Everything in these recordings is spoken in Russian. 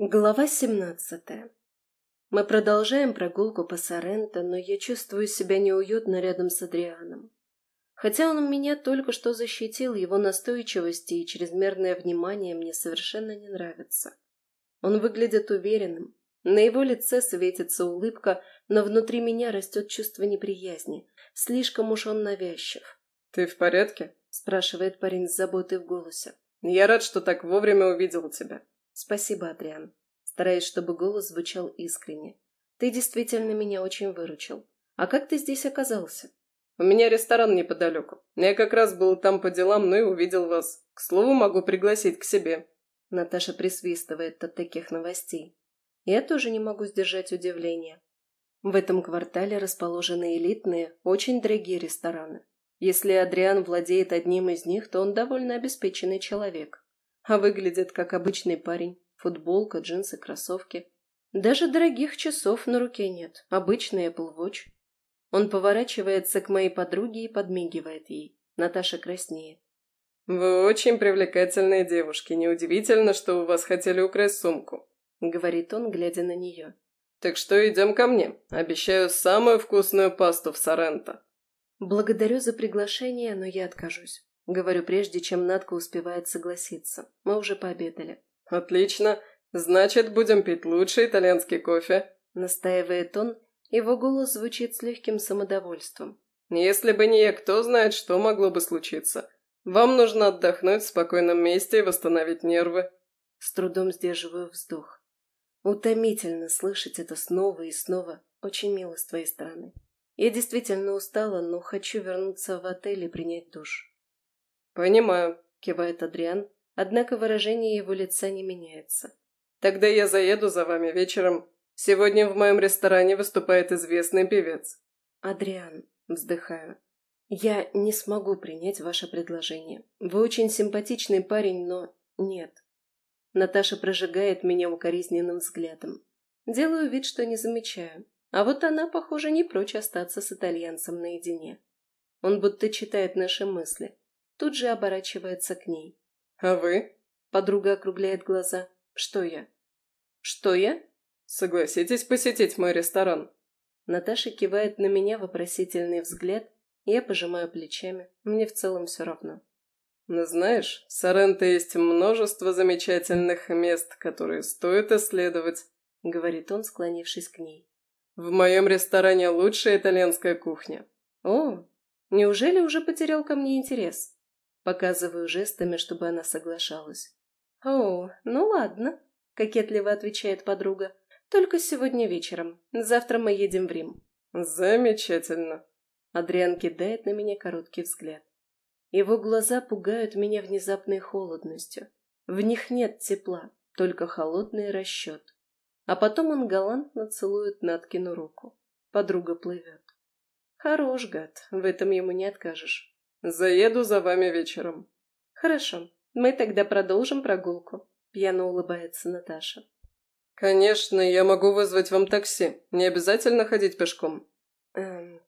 Глава 17. Мы продолжаем прогулку по Соренто, но я чувствую себя неуютно рядом с Адрианом. Хотя он меня только что защитил, его настойчивости и чрезмерное внимание мне совершенно не нравится. Он выглядит уверенным, на его лице светится улыбка, но внутри меня растет чувство неприязни. Слишком уж он навязчив. «Ты в порядке?» – спрашивает парень с заботой в голосе. «Я рад, что так вовремя увидел тебя. «Спасибо, Адриан». Стараясь, чтобы голос звучал искренне. «Ты действительно меня очень выручил. А как ты здесь оказался?» «У меня ресторан неподалеку. Я как раз был там по делам, ну и увидел вас. К слову, могу пригласить к себе». Наташа присвистывает от таких новостей. Я тоже не могу сдержать удивление. В этом квартале расположены элитные, очень дорогие рестораны. Если Адриан владеет одним из них, то он довольно обеспеченный человек а выглядит как обычный парень. Футболка, джинсы, кроссовки. Даже дорогих часов на руке нет, обычный Apple Watch. Он поворачивается к моей подруге и подмигивает ей. Наташа краснеет. «Вы очень привлекательные девушки. Неудивительно, что у вас хотели украсть сумку», — говорит он, глядя на нее. «Так что идем ко мне. Обещаю самую вкусную пасту в Соренто». «Благодарю за приглашение, но я откажусь. Говорю, прежде чем Надка успевает согласиться. Мы уже пообедали. «Отлично. Значит, будем пить лучший итальянский кофе», — настаивает он. Его голос звучит с легким самодовольством. «Если бы не я, кто знает, что могло бы случиться. Вам нужно отдохнуть в спокойном месте и восстановить нервы». С трудом сдерживаю вздох. Утомительно слышать это снова и снова. Очень мило с твоей стороны. Я действительно устала, но хочу вернуться в отель и принять душ. «Понимаю», — кивает Адриан, однако выражение его лица не меняется. «Тогда я заеду за вами вечером. Сегодня в моем ресторане выступает известный певец». «Адриан», — вздыхаю, — «я не смогу принять ваше предложение. Вы очень симпатичный парень, но нет». Наташа прожигает меня укоризненным взглядом. Делаю вид, что не замечаю. А вот она, похоже, не прочь остаться с итальянцем наедине. Он будто читает наши мысли тут же оборачивается к ней. «А вы?» Подруга округляет глаза. «Что я?» «Что я?» «Согласитесь посетить мой ресторан?» Наташа кивает на меня вопросительный взгляд, я пожимаю плечами. Мне в целом все равно. Но знаешь, в Соренто есть множество замечательных мест, которые стоит исследовать», — говорит он, склонившись к ней. «В моем ресторане лучшая итальянская кухня». «О, неужели уже потерял ко мне интерес?» Показываю жестами, чтобы она соглашалась. «О, ну ладно», — кокетливо отвечает подруга. «Только сегодня вечером. Завтра мы едем в Рим». «Замечательно». Адриан кидает на меня короткий взгляд. Его глаза пугают меня внезапной холодностью. В них нет тепла, только холодный расчет. А потом он галантно целует Наткину руку. Подруга плывет. Хорош гад, в этом ему не откажешь. Заеду за вами вечером. Хорошо, мы тогда продолжим прогулку. Пьяно улыбается Наташа. Конечно, я могу вызвать вам такси. Не обязательно ходить пешком. Эм,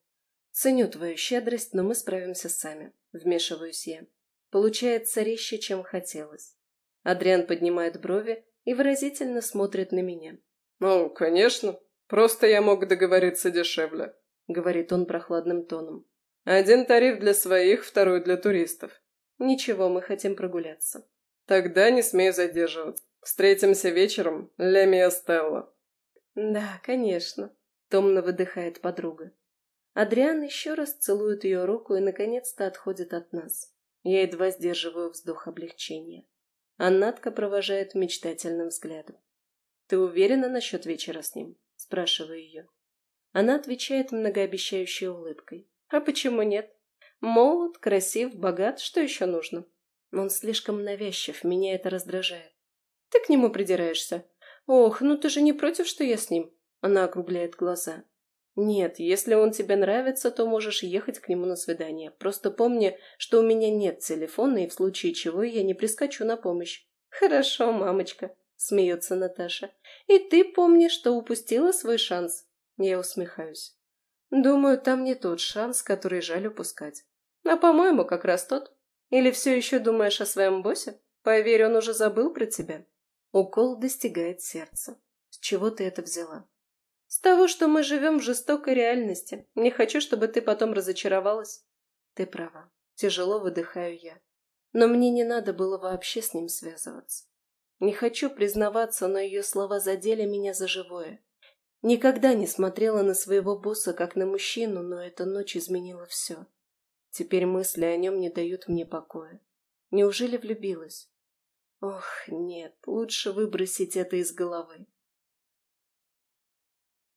ценю твою щедрость, но мы справимся сами. Вмешиваюсь я. Получается резче, чем хотелось. Адриан поднимает брови и выразительно смотрит на меня. «Ну, конечно. Просто я мог договориться дешевле», — говорит он прохладным тоном. Один тариф для своих, второй для туристов. Ничего, мы хотим прогуляться. Тогда не смею задерживаться. Встретимся вечером, Лемия Стелла. Да, конечно. Томно выдыхает подруга. Адриан еще раз целует ее руку и, наконец-то, отходит от нас. Я едва сдерживаю вздох облегчения. А Надка провожает мечтательным взглядом. «Ты уверена насчет вечера с ним?» – спрашиваю ее. Она отвечает многообещающей улыбкой. А почему нет? Молод, красив, богат, что еще нужно? Он слишком навязчив, меня это раздражает. Ты к нему придираешься? Ох, ну ты же не против, что я с ним? Она округляет глаза. Нет, если он тебе нравится, то можешь ехать к нему на свидание. Просто помни, что у меня нет телефона, и в случае чего я не прискочу на помощь. Хорошо, мамочка, смеется Наташа. И ты помни, что упустила свой шанс. Я усмехаюсь. Думаю, там не тот шанс, который жаль упускать. А по-моему, как раз тот. Или все еще думаешь о своем боссе? Поверь, он уже забыл про тебя. Укол достигает сердца. С чего ты это взяла? С того, что мы живем в жестокой реальности. Не хочу, чтобы ты потом разочаровалась. Ты права. Тяжело выдыхаю я. Но мне не надо было вообще с ним связываться. Не хочу признаваться, но ее слова задели меня за живое. Никогда не смотрела на своего босса как на мужчину, но эта ночь изменила все. Теперь мысли о нем не дают мне покоя. Неужели влюбилась? Ох, нет, лучше выбросить это из головы.